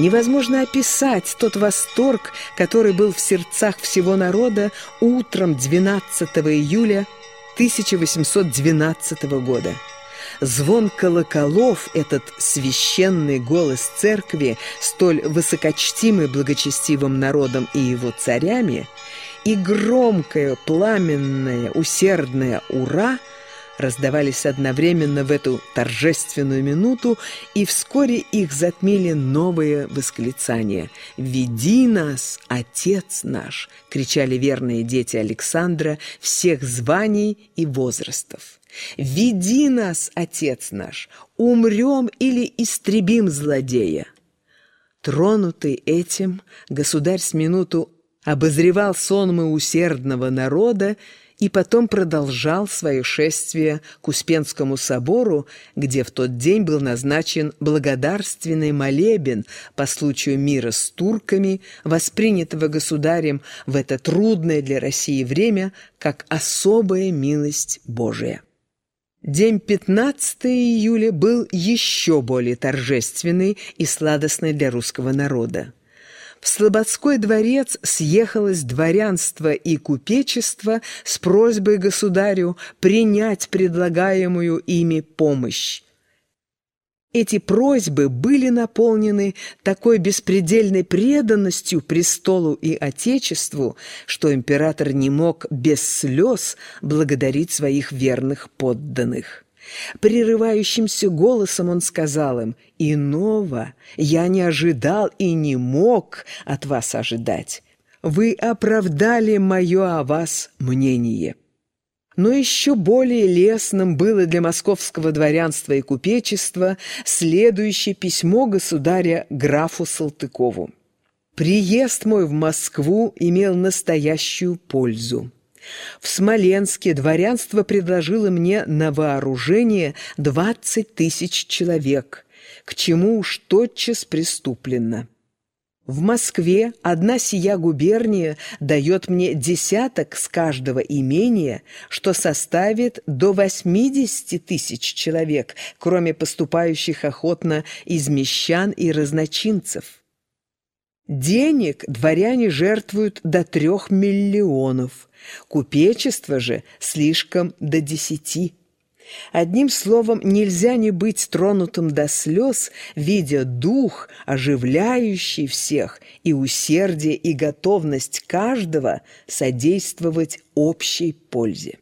Невозможно описать тот восторг, который был в сердцах всего народа утром 12 июля 1812 года. Звон колоколов, этот священный голос церкви, столь высокочтимый благочестивым народом и его царями, и громкое, пламенное, усердное «Ура!» Раздавались одновременно в эту торжественную минуту, и вскоре их затмили новые восклицания. «Веди нас, Отец наш!» — кричали верные дети Александра всех званий и возрастов. «Веди нас, Отец наш! Умрем или истребим злодея!» Тронутый этим, государь с минуту обозревал сонмы усердного народа и потом продолжал свое шествие к Успенскому собору, где в тот день был назначен благодарственный молебен по случаю мира с турками, воспринятого государем в это трудное для России время как особая милость Божия. День 15 июля был еще более торжественный и сладостный для русского народа в Слободской дворец съехалось дворянство и купечество с просьбой государю принять предлагаемую ими помощь. Эти просьбы были наполнены такой беспредельной преданностью престолу и отечеству, что император не мог без слез благодарить своих верных подданных. Прерывающимся голосом он сказал им, «Иного я не ожидал и не мог от вас ожидать. Вы оправдали мое о вас мнение». Но еще более лестным было для московского дворянства и купечества следующее письмо государя графу Салтыкову. «Приезд мой в Москву имел настоящую пользу. В Смоленске дворянство предложило мне на вооружение 20 тысяч человек, к чему уж тотчас приступлено. В Москве одна сия губерния дает мне десяток с каждого имения, что составит до 80 тысяч человек, кроме поступающих охотно из мещан и разночинцев. Денег дворяне жертвуют до трех миллионов, купечество же слишком до десяти. Одним словом, нельзя не быть тронутым до слез, видя дух, оживляющий всех, и усердие и готовность каждого содействовать общей пользе.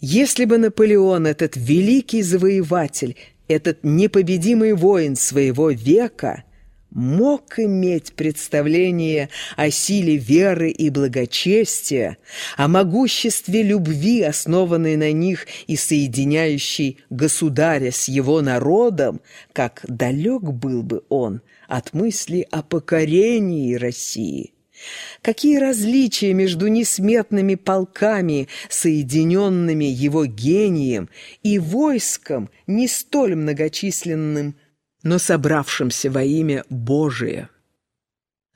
Если бы Наполеон, этот великий завоеватель, этот непобедимый воин своего века – мог иметь представление о силе веры и благочестия, о могуществе любви, основанной на них и соединяющей государя с его народом, как далек был бы он от мысли о покорении России. Какие различия между несметными полками, соединенными его гением, и войском, не столь многочисленным, но собравшимся во имя Божие.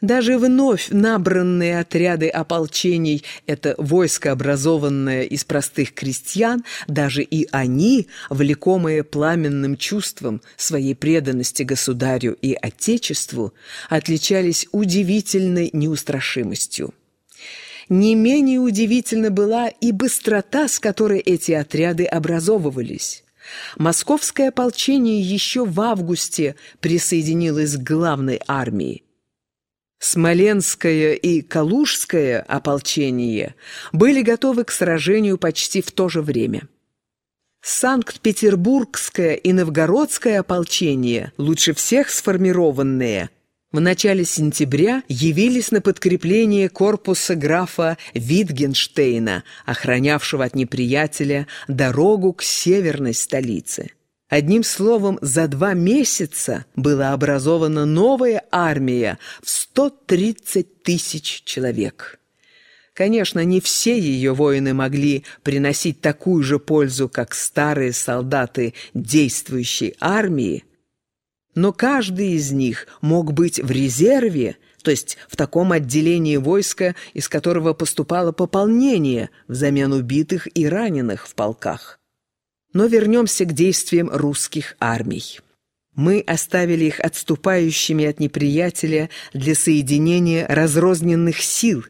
Даже вновь набранные отряды ополчений – это войско, образованное из простых крестьян, даже и они, влекомые пламенным чувством своей преданности государю и отечеству, отличались удивительной неустрашимостью. Не менее удивительна была и быстрота, с которой эти отряды образовывались. Московское ополчение еще в августе присоединилось к главной армии. Смоленское и Калужское ополчение были готовы к сражению почти в то же время. Санкт-Петербургское и Новгородское ополчение, лучше всех сформированные, в начале сентября явились на подкрепление корпуса графа Витгенштейна, охранявшего от неприятеля дорогу к северной столице. Одним словом, за два месяца была образована новая армия в 130 тысяч человек. Конечно, не все ее воины могли приносить такую же пользу, как старые солдаты действующей армии, но каждый из них мог быть в резерве, то есть в таком отделении войска, из которого поступало пополнение взамен убитых и раненых в полках. Но вернемся к действиям русских армий. Мы оставили их отступающими от неприятеля для соединения разрозненных сил.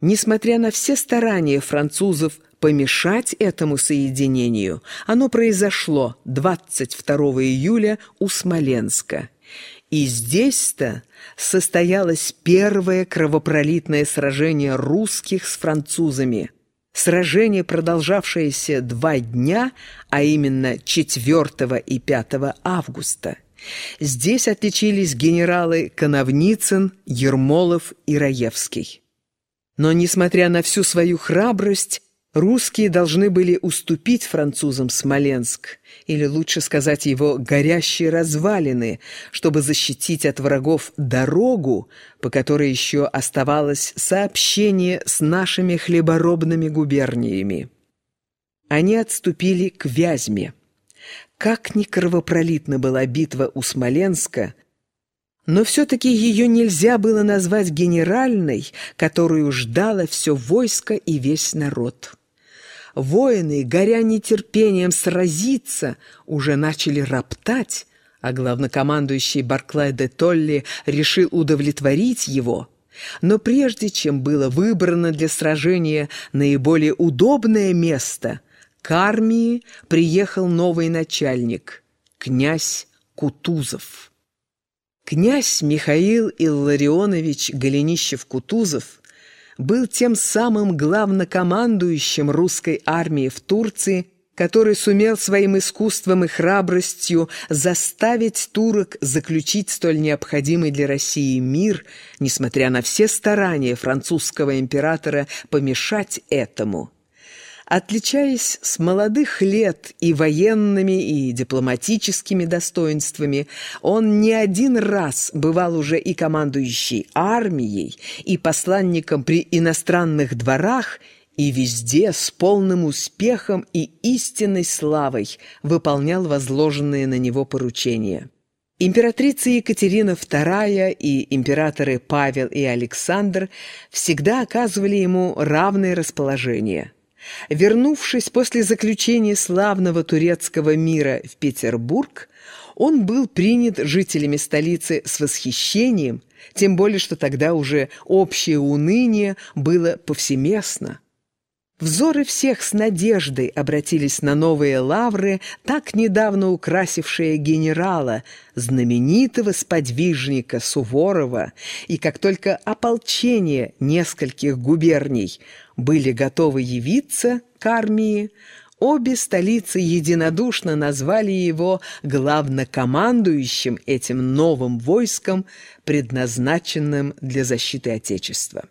Несмотря на все старания французов помешать этому соединению, оно произошло 22 июля у Смоленска. И здесь-то состоялось первое кровопролитное сражение русских с французами. Сражение, продолжавшееся два дня, а именно 4 и 5 августа. Здесь отличились генералы Коновницын, Ермолов и Раевский. Но, несмотря на всю свою храбрость, Русские должны были уступить французам Смоленск, или лучше сказать его горящие развалины, чтобы защитить от врагов дорогу, по которой еще оставалось сообщение с нашими хлеборобными губерниями. Они отступили к Вязьме. Как ни кровопролитна была битва у Смоленска, но все-таки ее нельзя было назвать генеральной, которую ждало все войско и весь народ. Воины, горя нетерпением сразиться, уже начали роптать, а главнокомандующий Барклай де Толли решил удовлетворить его. Но прежде чем было выбрано для сражения наиболее удобное место, к армии приехал новый начальник, князь Кутузов. Князь Михаил Илларионович Голенищев-Кутузов был тем самым главнокомандующим русской армии в Турции, который сумел своим искусством и храбростью заставить турок заключить столь необходимый для России мир, несмотря на все старания французского императора помешать этому – Отличаясь с молодых лет и военными, и дипломатическими достоинствами, он не один раз бывал уже и командующий армией, и посланником при иностранных дворах, и везде с полным успехом и истинной славой выполнял возложенные на него поручения. Императрица Екатерина II и императоры Павел и Александр всегда оказывали ему равное расположение – Вернувшись после заключения славного турецкого мира в Петербург, он был принят жителями столицы с восхищением, тем более что тогда уже общее уныние было повсеместно. Взоры всех с надеждой обратились на новые лавры, так недавно украсившие генерала, знаменитого сподвижника Суворова, и как только ополчение нескольких губерний были готовы явиться к армии, обе столицы единодушно назвали его главнокомандующим этим новым войском, предназначенным для защиты Отечества.